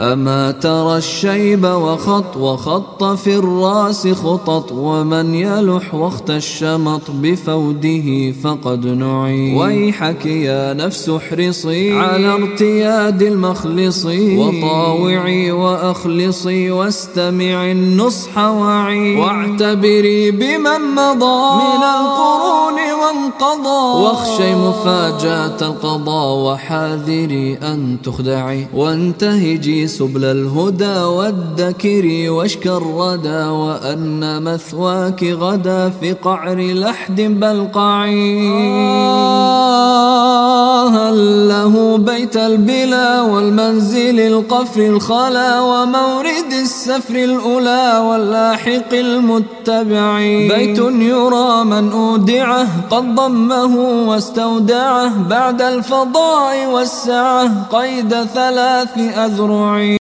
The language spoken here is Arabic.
أما ترى الشيب وخط وخط في الراس خطط ومن يلح وقت الشمط بفوده فقد نعي. ويحك يا نفس احرصي على ارتياد المخلص. وطاوعي وأخلصي واستمعي النصح وعي واعتبري بمن مضى. من القرون وانقضى واخشي مفاجأة القضاء وحاذري أن تخدعي. وانتهجي سبل الهدى والذكر واشك الردى وأن مثواك غدا في قعر لحد بلقعي. له بيت البلا والمنزل القفر الخلا ومورد السفر الأولى واللاحق المتبع بيت يرى من أودعه قد ضمه واستودعه بعد الفضاء والسعة قيد ثلاث أذرع.